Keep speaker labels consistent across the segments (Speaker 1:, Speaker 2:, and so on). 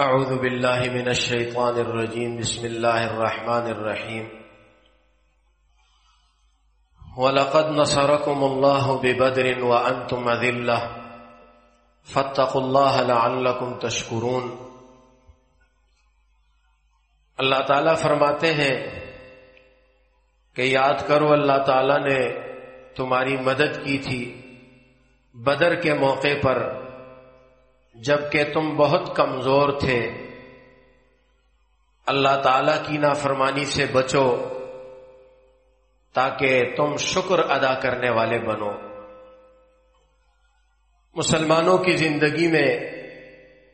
Speaker 1: أعوذ بالله من الشيطان الرجيم. بسم الله الرحمن الرحيم. ولقد نصركم الله ببدر وأنتم أذلة. فاتقوا الله لعلكم تشكرون. اللہ تعالیٰ فرماتے ہیں کہ یاد کرو اللہ تعالیٰ نے تمہاری مدد کی تھی بدر کے موقع پر جبکہ تم بہت کمزور تھے۔ اللہ تعالی کی نافرمانی سے بچو تاکہ تم شکر ادا کرنے والے بنو۔ مسلمانوں کی زندگی میں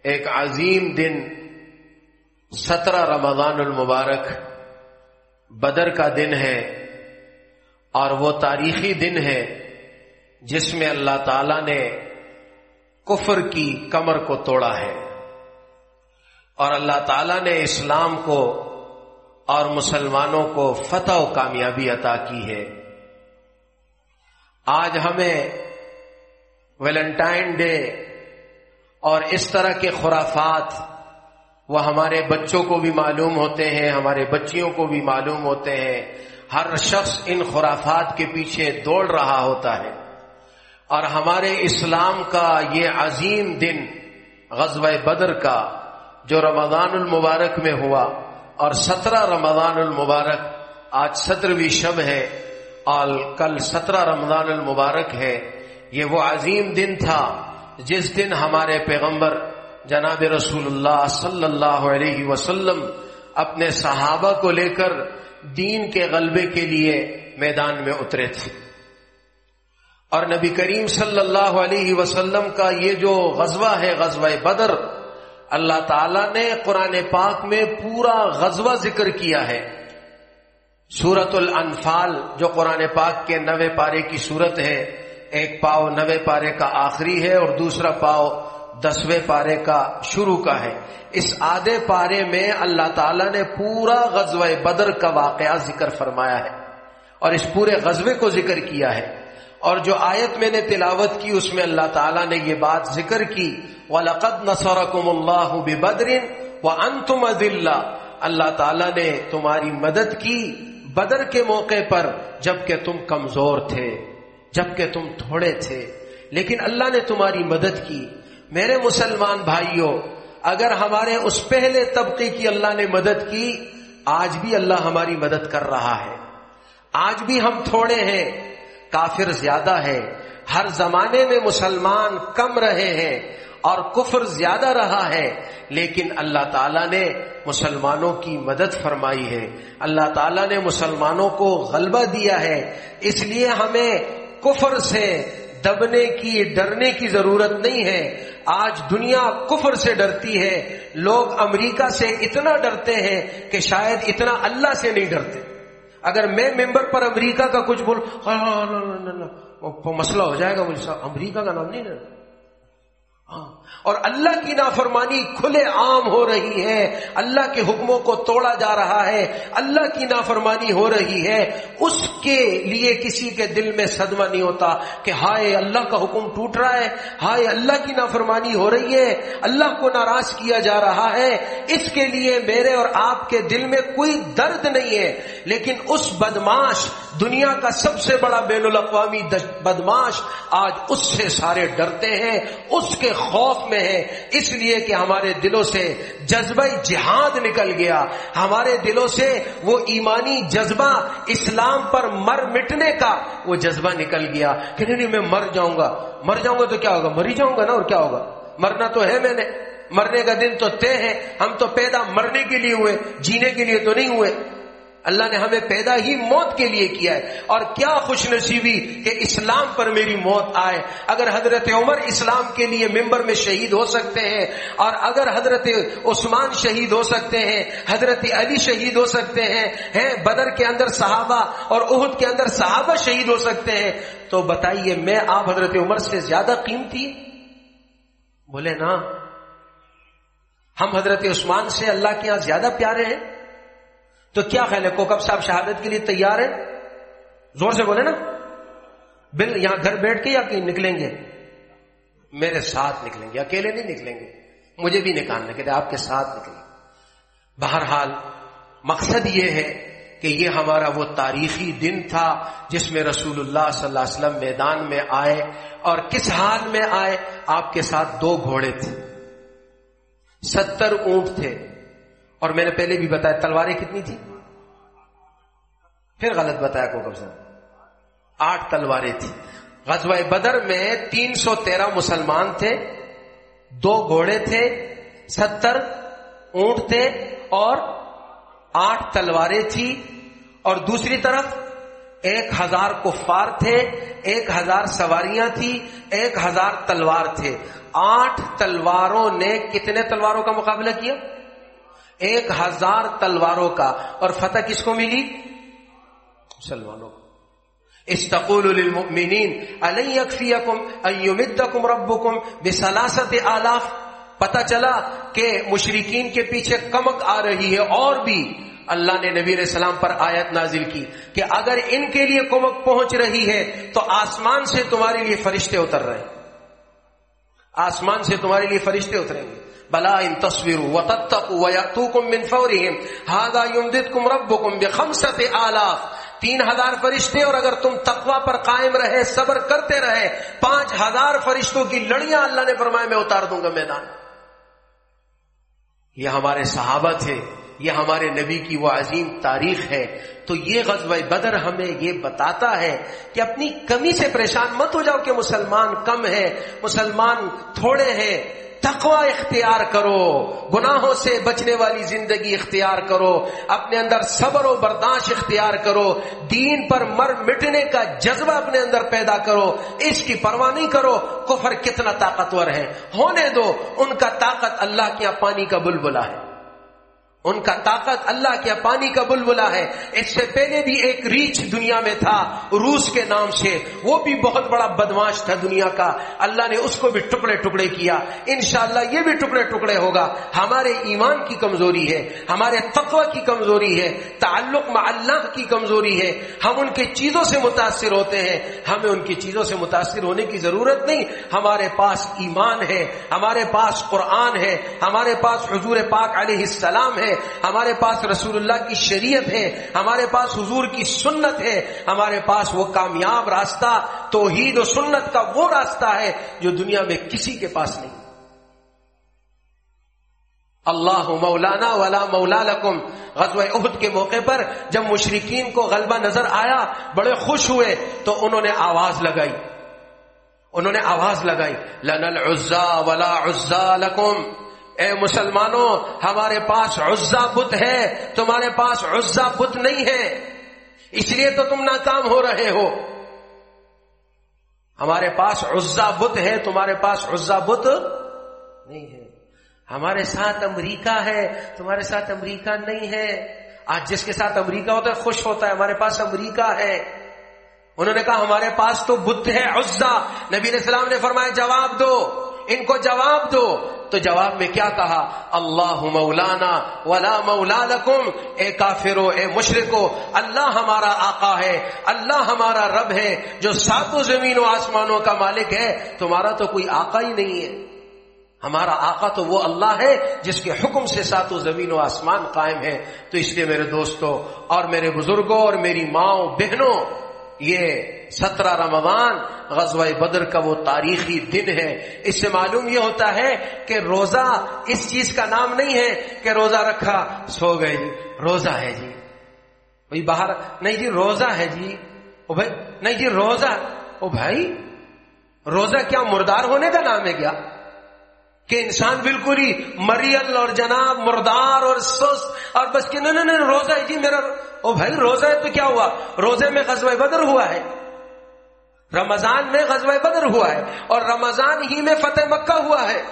Speaker 1: ایک عظیم دن سترہ رمضان المبارک بدر کا دن ہے اور وہ تاریخی دن ہے جس میں اللہ تعالی نے کفر کی کمر کو توڑا ہے۔ اور اللہ تعالی نے اسلام کو اور مسلمانوں کو فتح و کامیابی عطا کی ہے۔ آج ہمیں ویلنٹائن ڈے اور اس طرح کے خرافات وہ ہمارے بچوں کو بھی معلوم ہوتے ہیں، ہمارے بچیوں کو بھی معلوم ہوتے ہیں۔ ہر شخص ان خرافات کے پیچھے دوڑ رہا ہوتا ہے۔ اور ہمارے اسلام کا یہ عظیم دن غزوہ بدر کا جو رمضان المبارک میں ہوا اور سترہ رمضان المبارک آج سترویں شب ہے اور کل سترہ رمضان المبارک ہے، یہ وہ عظیم دن تھا جس دن ہمارے پیغمبر جناب رسول اللہ صلی اللہ علیہ وسلم اپنے صحابہ کو لے کر دین کے غلبے کے لیے میدان میں اترے تھے۔ اور نبی کریم صلی اللہ علیہ وسلم کا یہ جو غزوہ ہے، غزوہ بدر، اللہ تعالی نے قرآن پاک میں پورا غزوہ ذکر کیا ہے۔ سورت الانفال، جو قرآن پاک کے نوے پارے کی صورت ہے، ایک پاؤ نوے پارے کا آخری ہے اور دوسرا پاؤ دسویں پارے کا شروع کا ہے۔ اس آدھے پارے میں اللہ تعالیٰ نے پورا غزوہ بدر کا واقعہ ذکر فرمایا ہے اور اس پورے غزوے کو ذکر کیا ہے۔ اور جو آیت میں نے تلاوت کی، اس میں اللہ تعالیٰ نے یہ بات ذکر کی، وَلَقَدْ نَصَرَكُمُ اللَّهُ بِبَدْرٍ وَأَنْتُمَ ذِلَّ اللہ تعالیٰ نے تمہاری مدد کی بدر کے موقع پر، جبکہ تم کمزور تھے، جبکہ تم تھوڑے تھے۔ لیکن اللہ نے تمہاری مدد کی۔ میرے مسلمان بھائیوں اگر ہمارے اس پہلے طبقے کی اللہ نے مدد کی، آج بھی اللہ ہماری مدد کر رہا ہے۔ آج بھی ہم تھوڑے ہیں کافر زیادہ ہے۔ ہر زمانے میں مسلمان کم رہے ہیں اور کفر زیادہ رہا ہے۔ لیکن اللہ تعالیٰ نے مسلمانوں کی مدد فرمائی ہے۔ اللہ تعالیٰ نے مسلمانوں کو غلبہ دیا ہے۔ اس لیے ہمیں کفر سے دبنے کی، ڈرنے کی ضرورت نہیں ہے۔ آج دنیا کفر سے ڈرتی ہے۔ لوگ امریکہ سے اتنا ڈرتے ہیں کہ شاید اتنا اللہ سے نہیں ڈرتے۔ اگر میں ممبر پر امریکہ کا کچھ بول مسئلہ ہو جائے گا مجھے امریکہ کا نام نہیں لینا ہاں۔ اور اللہ کی نافرمانی کھلے عام ہو رہی ہے۔ اللہ کے حکموں کو توڑا جا رہا ہے۔ اللہ کی نافرمانی ہو رہی ہے۔ اس کے لیے کسی کے دل میں صدمہ نہیں ہوتا کہ ہائے اللہ کا حکم ٹوٹ رہا ہے۔ ہائے اللہ کی نافرمانی ہو رہی ہے۔ اللہ کو ناراض کیا جا رہا ہے۔ اس کے لیے میرے اور آپ کے دل میں کوئی درد نہیں ہے۔ لیکن اس بدماش دنیا کا سب سے بڑا بین الاقوامی بدماش آج اس سے سارے ڈرتے ہیں۔ اس کے خوف میں ہے، اس لیے کہ ہمارے دلوں سے جذبہ جہاد نکل گیا۔ ہمارے دلوں سے وہ ایمانی جذبہ اسلام پر مر مٹنے کا وہ جذبہ نکل گیا۔ کہ نہیں نہیں میں مر جاؤں گا۔ مر جاؤں گا تو کیا ہوگا؟ مری جاؤں گا نا اور کیا ہوگا؟ مرنا تو ہے میں نے۔ مرنے کا دن تو طے ہے۔ ہم تو پیدا مرنے کے لیے ہوئے، جینے کے لیے تو نہیں ہوئے۔ اللہ نے ہمیں پیدا ہی موت کے لیے کیا ہے۔ اور کیا خوش نصیبی کہ اسلام پر میری موت آئے۔ اگر حضرت عمر اسلام کے لیے ممبر میں شہید ہو سکتے ہیں، اور اگر حضرت عثمان شہید ہو سکتے ہیں، حضرت علی شہید ہو سکتے ہیں ہیں، بدر کے اندر صحابہ اور عہد کے اندر صحابہ شہید ہو سکتے ہیں۔ تو بتائیے، میں آپ حضرت عمر سے زیادہ قیمتی؟ بولے نا ہم حضرت عثمان سے اللہ کے یہاں زیادہ پیارے ہیں؟ تو کیا خیال ہے کوکب صاحب شہادت کے لیے تیار ہے زور سے بولے نا۔ بل یہاں گھر بیٹھ کے یا کہیں نکلیں گے؟ میرے ساتھ نکلیں گے، اکیلے نہیں نکلیں گے۔ مجھے بھی نکالنے کے آپ کے ساتھ نکلے بہرحال مقصد یہ ہے کہ یہ ہمارا وہ تاریخی دن تھا جس میں رسول اللہ صلی اللہ علیہ وسلم میدان میں آئے اور کس حال میں آئے؟ آپ کے ساتھ دو گھوڑے تھے، ستر اونٹ تھے۔ اور میں نے پہلے بھی بتایا تلواریں کتنی تھی پھر غلط بتایا کو کب سے آٹھ تلواریں تھی غزوہ بدر میں تین سو تیرہ مسلمان تھے، دو گھوڑے تھے، ستر اونٹ تھے اور آٹھ تلواریں تھی اور دوسری طرف ایک ہزار کفار تھے، ایک ہزار سواریاں تھی ایک ہزار تلوار تھے۔ آٹھ تلواروں نے کتنے تلواروں کا مقابلہ کیا؟ ایک ہزار تلواروں کا اور فتح کس کو ملی؟ مسلمانوں کو۔ استقول للمؤمنین علی یکفیکم ایمدکم ربکم بسلاست آلاف۔ پتہ چلا کہ مشرقین کے پیچھے کمک آ رہی ہے اور بھی۔ اللہ نے نبی علیہ السلام پر آیت نازل کی کہ اگر ان کے لیے کمک پہنچ رہی ہے تو آسمان سے تمہارے لیے فرشتے اتر رہے ہیں۔ آسمان سے تمہارے لیے فرشتے اتریں گے۔ بلا ان تصویر و تب وَيَأْتُوكُم مِّن فَوْرِهِمْ. هَذَا يُمْدِدْكُمْ رَبُّكُمْ آلاف. تین ہزار فرشتے اور اگر تم تقوی پر قائم رہے، صبر کرتے رہے، پانچ ہزار فرشتوں کی لڑیاں اللہ نے فرمایا میں اتار دوں گا میدان. یہ ہمارے صحابہ تھے، یہ ہمارے نبی کی وہ عظیم تاریخ ہے۔ تو یہ غزوہ بدر ہمیں یہ بتاتا ہے کہ اپنی کمی سے پریشان مت ہو جاؤ کہ مسلمان کم ہے، مسلمان تھوڑے ہیں۔ تقوی اختیار کرو، گناہوں سے بچنے والی زندگی اختیار کرو، اپنے اندر صبر و برداشت اختیار کرو، دین پر مر مٹنے کا جذبہ اپنے اندر پیدا کرو، اس کی پرواہ نہیں کرو، کفر کتنا طاقتور ہے۔ ہونے دو، ان کا طاقت اللہ کے پانی کا بلبلا ہے۔ ان کا طاقت اللہ کے پانی کا بلبلا ہے۔ اس سے پہلے بھی ایک ریچھ دنیا میں تھا، روس کے نام سے۔ وہ بھی بہت بڑا بدماش تھا دنیا کا۔ اللہ نے اس کو بھی ٹکڑے ٹکڑے کیا۔ انشاءاللہ یہ بھی ٹکڑے ٹکڑے ہوگا۔ ہمارے ایمان کی کمزوری ہے، ہمارے تقوی کی کمزوری ہے، تعلق مع اللہ کی کمزوری ہے۔ ہم ان کی چیزوں سے متاثر ہوتے ہیں۔ ہمیں ان کی چیزوں سے متاثر ہونے کی ضرورت نہیں۔ ہمارے پاس ایمان ہے، ہمارے پاس قرآن ہے، ہمارے پاس حضور پاک علیہ السلام ہے۔ ہمارے پاس رسول اللہ کی شریعت ہے، ہمارے پاس حضور کی سنت ہے، ہمارے پاس وہ کامیاب راستہ، توحید و سنت کا وہ راستہ ہے جو دنیا میں کسی کے پاس نہیں۔ اللہ مولانا ولا مولا لکم۔ غزوہ عہد کے موقع پر جب مشرقین کو غلبہ نظر آیا، بڑے خوش ہوئے، تو انہوں نے آواز لگائی۔ انہوں نے آواز لگائی لن العزا ولا عزا لکم۔ اے مسلمانوں، ہمارے پاس عزا بت ہے، تمہارے پاس عزا بت نہیں ہے۔ اس لیے تو تم ناکام ہو رہے ہو۔ ہمارے پاس عزا بت ہے، تمہارے پاس عزا بت نہیں ہے۔ ہمارے ساتھ امریکہ ہے، تمہارے ساتھ امریکہ نہیں ہے۔ آج جس کے ساتھ امریکہ ہوتا ہے، خوش ہوتا ہے، ہمارے پاس امریکہ ہے۔ انہوں نے کہا، ہمارے پاس تو بت ہے عزا۔ نبی علیہ السلام نے فرمایا، جواب دو۔ ان کو جواب دو۔ تو جواب میں کیا کہا؟ اللہ مولانا ولا مولا لکم۔ اے کافرو، اے مشرکو، اللہ ہمارا آقا ہے، اللہ ہمارا رب ہے، جو ساتوں زمین و آسمانوں کا مالک ہے۔ تمہارا تو کوئی آقا ہی نہیں ہے۔ ہمارا آقا تو وہ اللہ ہے جس کے حکم سے ساتوں زمین و آسمان قائم ہے تو اس لیے میرے دوستوں اور میرے بزرگوں اور میری ماؤں بہنوں یہ سترہ رمضان غزوہ بدر کا وہ تاریخی دن ہے۔ اس سے معلوم یہ ہوتا ہے کہ روزہ اس چیز کا نام نہیں ہے کہ روزہ رکھا، سو گئے جی روزہ ہے جی۔ بھائی باہر، نہیں جی روزہ ہے جی۔ او بھائی، نہیں جی روزہ۔ او بھائی، روزہ کیا مردار ہونے کا نام ہے کیا؟ کہ انسان بالکل ہی مریل اور جناب، مردار اور سست اور بس کہ، نہیں روزہ ہے جی میرا او بھائی روزہ ہے تو کیا ہوا؟ روزے میں غزوہ بدر ہوا ہے۔ رمضان میں غزوہ بدر ہوا ہے اور رمضان ہی میں فتح مکہ ہوا ہے۔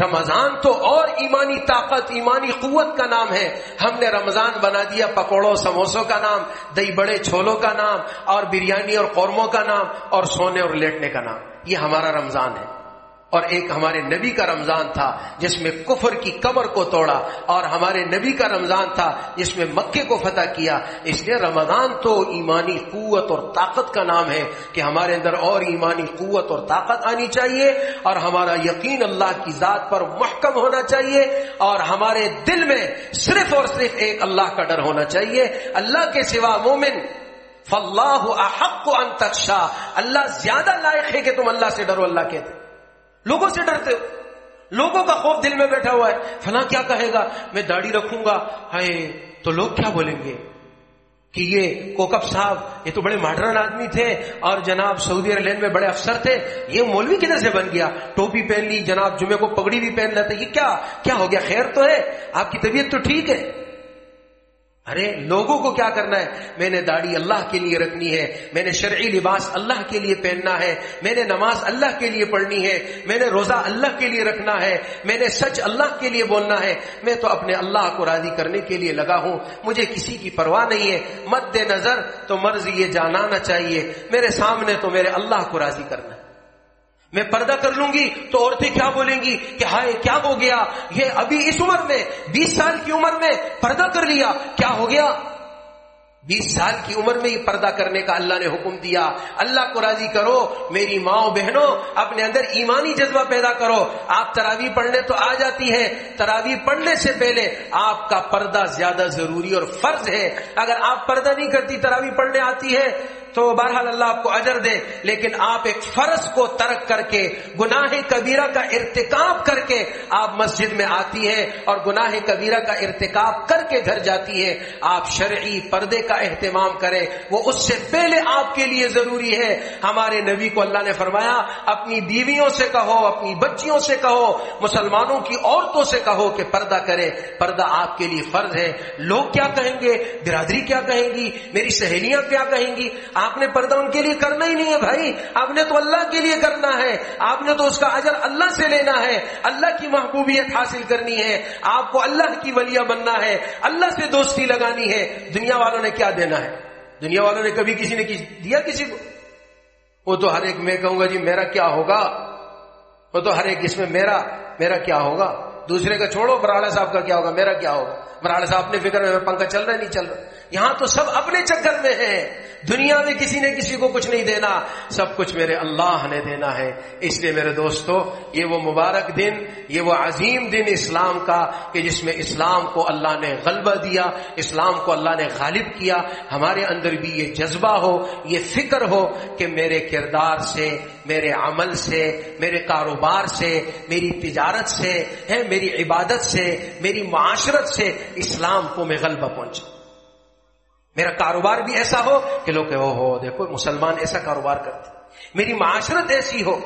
Speaker 1: رمضان تو اور ایمانی طاقت، ایمانی قوت کا نام ہے۔ ہم نے رمضان بنا دیا پکوڑوں، سموسوں کا نام، دہی بڑے چھولوں کا نام اور بریانی اور قورموں کا نام اور سونے اور لیٹنے کا نام۔ یہ ہمارا رمضان ہے۔ اور ایک ہمارے نبی کا رمضان تھا جس میں کفر کی کمر کو توڑا اور ہمارے نبی کا رمضان تھا جس میں مکے کو فتح کیا۔ اس لیے رمضان تو ایمانی قوت اور طاقت کا نام ہے کہ ہمارے اندر اور ایمانی قوت اور طاقت آنی چاہیے اور ہمارا یقین اللہ کی ذات پر محکم ہونا چاہیے اور ہمارے دل میں صرف اور صرف ایک اللہ کا ڈر ہونا چاہیے۔ اللہ کے سوا مومن فلاح احق ان تخشا۔ اللہ زیادہ لائق ہے کہ تم اللہ سے ڈرو، اللہ کہتے لوگوں سے ڈرتے ہو۔ لوگوں کا خوف دل میں بیٹھا ہوا ہے۔ فلاں کیا کہے گا؟ میں داڑھی رکھوں گا۔ ہائے، تو لوگ کیا بولیں گے؟ کہ یہ کوکب صاحب، یہ تو بڑے ماڈرن آدمی تھے اور جناب سعودی عرب میں بڑے افسر تھے۔ یہ مولوی کدھر سے بن گیا؟ ٹوپی پہن لی، جناب جمعے کو پگڑی بھی پہن لیتے۔ یہ کیا کیا ہو گیا؟ خیر تو ہے۔ آپ کی طبیعت تو ٹھیک ہے۔ ارے، لوگوں کو کیا کرنا ہے؟ میں نے داڑھی اللہ کے لیے رکھنی ہے، میں نے شرعی لباس اللہ کے لیے پہننا ہے، میں نے نماز اللہ کے لیے پڑھنی ہے، میں نے روزہ اللہ کے لیے رکھنا ہے، میں نے سچ اللہ کے لیے بولنا ہے۔ میں تو اپنے اللہ کو راضی کرنے کے لیے لگا ہوں، مجھے کسی کی پرواہ نہیں ہے۔ مد نظر تو مرض یہ جانانا چاہیے، میرے سامنے تو میرے اللہ کو راضی کرنا ہے۔ میں پردہ کر لوں گی تو عورتیں کیا بولیں گی کہ ہائے کیا ہو گیا؟ یہ ابھی اس عمر میں، بیس سال کی عمر میں پردہ کر لیا، کیا ہو گیا؟ بیس سال کی عمر میں ہی پردہ کرنے کا اللہ نے حکم دیا۔ اللہ کو راضی کرو، میری ماں بہنوں، اپنے اندر ایمانی جذبہ پیدا کرو۔ آپ تراوی پڑھنے تو آ جاتی ہے تراوی پڑھنے سے پہلے آپ کا پردہ زیادہ ضروری اور فرض ہے۔ اگر آپ پردہ نہیں کرتی تراوی پڑھنے آتی ہے تو بہرحال اللہ آپ کو اجر دے۔ لیکن آپ ایک فرض کو ترک کر کے، گناہ کبیرہ کا ارتکاب کر کے آپ مسجد میں آتی ہے اور گناہ کبیرہ کا ارتکاب کر کے گھر جاتی ہے آپ شرعی پردے کا اہتمام کرے، وہ اس سے پہلے آپ کے لیے ضروری ہے۔ ہمارے نبی کو اللہ نے فرمایا، اپنی بیویوں سے کہو، اپنی بچیوں سے کہو، مسلمانوں کی عورتوں سے کہو کہ پردہ کرے پردہ آپ کے لیے فرض ہے۔ لوگ کیا کہیں گے؟ برادری کیا کہیں گی؟ میری سہیلیاں کیا کہیں گی؟ آپ نے پردہ ان کے لیے کرنا ہی نہیں ہے بھائی۔ آپ نے تو اللہ کے لیے کرنا ہے۔ آپ نے تو اس کا اجر اللہ سے لینا ہے۔ اللہ کی محبوبیت حاصل کرنی ہے۔ آپ کو اللہ کی ولیہ بننا ہے۔ اللہ سے دوستی لگانی ہے۔ دنیا والوں نے کیا دینا ہے؟ دنیا والوں نے کبھی کسی نے دیا کسی کو؟ وہ تو ہر ایک میں کہوں گا جی میرا کیا ہوگا؟ وہ تو ہر ایک اس میں میرا میرا کیا ہوگا؟ دوسرے کا چھوڑو براڑا صاحب کا کیا ہوگا؟ میرا کیا ہوگا؟ براڑا صاحب اپنے فکر میں پنکھا چل رہا نہیں چل رہا۔ یہاں تو سب اپنے چکر میں ہیں۔ دنیا میں کسی نے کسی کو کچھ نہیں دینا۔ سب کچھ میرے اللہ نے دینا ہے۔ اس لیے میرے دوستو، یہ وہ مبارک دن، یہ وہ عظیم دن اسلام کا، کہ جس میں اسلام کو اللہ نے غلبہ دیا، اسلام کو اللہ نے غالب کیا۔ ہمارے اندر بھی یہ جذبہ ہو، یہ فکر ہو کہ میرے کردار سے، میرے عمل سے، میرے کاروبار سے، میری تجارت سے ہے میری عبادت سے، میری معاشرت سے اسلام کو میں غلبہ پہنچا۔ میرا کاروبار بھی ایسا ہو کہ لوگ کہ ہو دیکھو، مسلمان ایسا کاروبار کرتے۔ میری معاشرت ایسی ہو،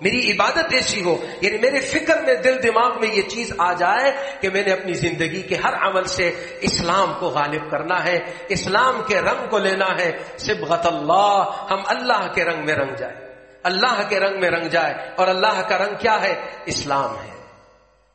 Speaker 1: میری عبادت ایسی ہو یعنی میرے فکر میں، دل دماغ میں یہ چیز آ جائے کہ میں نے اپنی زندگی کے ہر عمل سے اسلام کو غالب کرنا ہے، اسلام کے رنگ کو لینا ہے۔ سبغت اللہ، ہم اللہ کے رنگ میں رنگ جائے۔ اللہ کے رنگ میں رنگ جائے۔ اور اللہ کا رنگ کیا ہے؟ اسلام ہے۔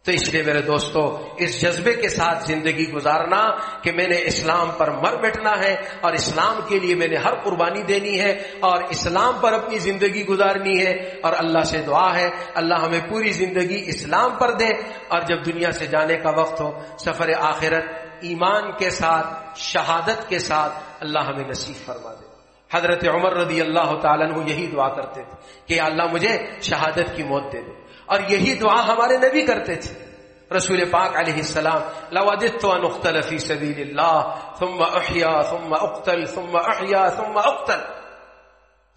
Speaker 1: تو اس لیے میرے دوستو، اس جذبے کے ساتھ زندگی گزارنا کہ میں نے اسلام پر مر بیٹھنا ہے اور اسلام کے لیے میں نے ہر قربانی دینی ہے اور اسلام پر اپنی زندگی گزارنی ہے اور اللہ سے دعا ہے، اللہ ہمیں پوری زندگی اسلام پر دے اور جب دنیا سے جانے کا وقت ہو، سفر آخرت ایمان کے ساتھ، شہادت کے ساتھ اللہ ہمیں نصیب فرما دے۔ حضرت عمر رضی اللہ تعالیٰ یہی دعا کرتے تھے کہ اللہ مجھے شہادت کی موت دے دے۔ اور یہی دعا ہمارے نبی کرتے تھے۔ رسول پاک علیہ السلام لودت ان اختل فی سبیل اللہ، ثم احیا، ثم اقتل، ثم احیا، ثم اقتل۔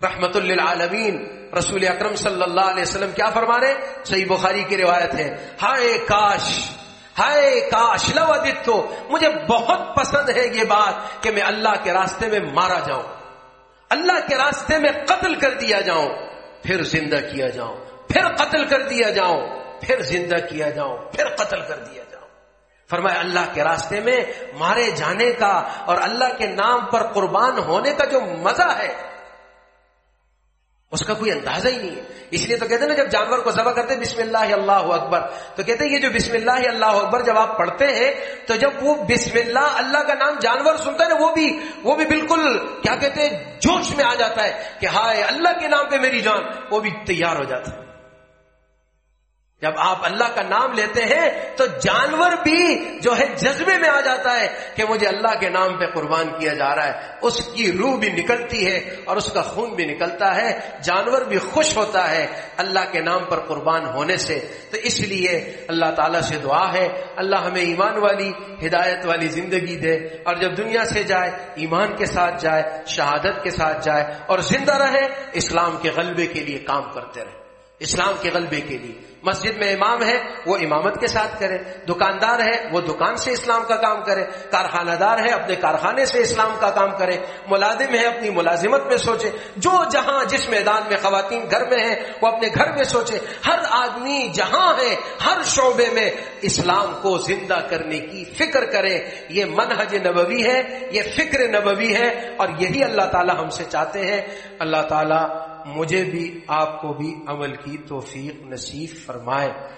Speaker 1: رحمت للعالمین۔ رسول اکرم صلی اللہ علیہ وسلم کیا فرما رہے صحیح بخاری کی روایت ہے، ہائے کاش ہائے کاش لودت تو مجھے بہت پسند ہے یہ بات کہ میں اللہ کے راستے میں مارا جاؤں۔ اللہ کے راستے میں قتل کر دیا جاؤں، پھر زندہ کیا جاؤں۔ پھر قتل کر دیا جاؤں پھر زندہ کیا جاؤں پھر قتل کر دیا جاؤں فرمایا، اللہ کے راستے میں مارے جانے کا اور اللہ کے نام پر قربان ہونے کا جو مزہ ہے، اس کا کوئی اندازہ ہی نہیں ہے۔ اس لیے تو کہتے ہیں نا، جب جانور کو ذبح کرتے بسم اللہ اللہ اکبر۔ تو کہتے ہیں، یہ جو بسم اللہ اللہ اکبر جب آپ پڑھتے ہیں، تو جب وہ بسم اللہ اللہ کا نام جانور سنتا ہے نا، وہ بھی وہ بھی بالکل، کیا کہتے ہیں، جوش میں آ جاتا ہے کہ ہائے، اللہ کے نام پہ میری جان، وہ بھی تیار ہو جاتا ہے۔ جب آپ اللہ کا نام لیتے ہیں تو جانور بھی جو ہے جذبے میں آ جاتا ہے کہ مجھے اللہ کے نام پہ قربان کیا جا رہا ہے۔ اس کی روح بھی نکلتی ہے اور اس کا خون بھی نکلتا ہے۔ جانور بھی خوش ہوتا ہے اللہ کے نام پر قربان ہونے سے۔ تو اس لیے اللہ تعالیٰ سے دعا ہے۔ اللہ ہمیں ایمان والی، ہدایت والی زندگی دے۔ اور جب دنیا سے جائے، ایمان کے ساتھ جائے، شہادت کے ساتھ جائے اور زندہ رہے، اسلام کے غلبے کے لیے کام کرتے رہے۔ اسلام کے غلبے کے لیے۔ مسجد میں امام ہے، وہ امامت کے ساتھ کرے۔ دکاندار ہے، وہ دکان سے اسلام کا کام کرے۔ کارخانہ دار ہے، اپنے کارخانے سے اسلام کا کام کرے۔ ملازم ہے، اپنی ملازمت میں سوچے۔ جو جہاں جس میدان میں خواتین گھر میں ہیں، وہ اپنے گھر میں سوچے۔ ہر آدمی جہاں ہے، ہر شعبے میں اسلام کو زندہ کرنے کی فکر کرے۔ یہ منہج نبوی ہے، یہ فکر نبوی ہے اور یہی اللہ تعالی ہم سے چاہتے ہیں۔ اللہ تعالی مجھے بھی آپ کو بھی عمل کی توفیق نصیب فرمائے۔